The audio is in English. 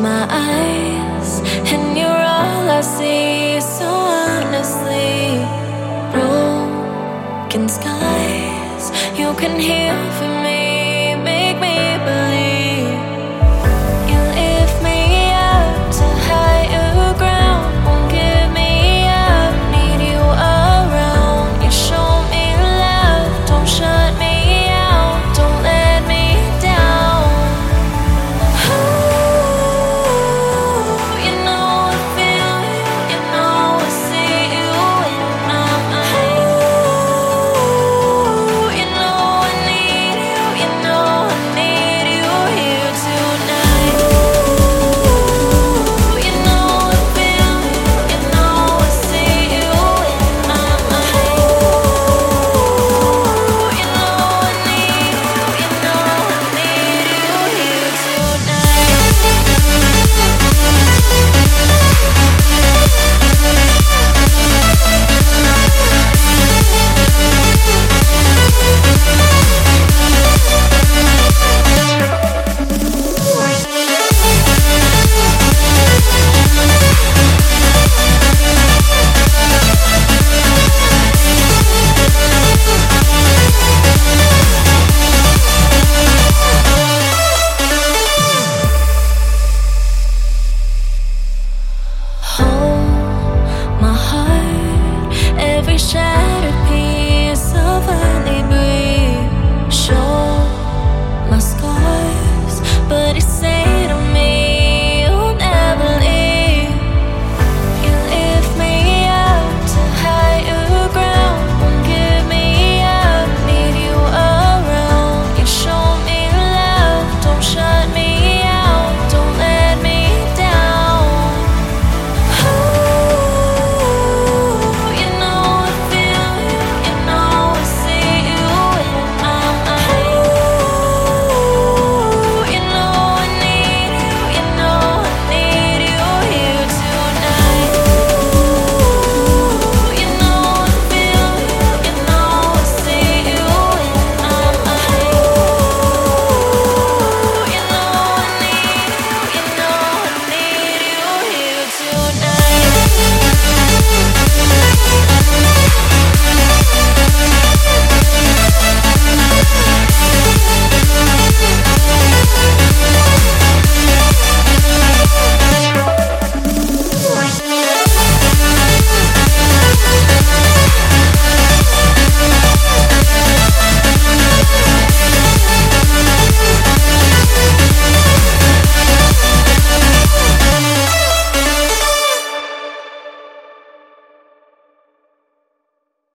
my eyes, and you're all I see. So honestly, broken skies, you can hear for me.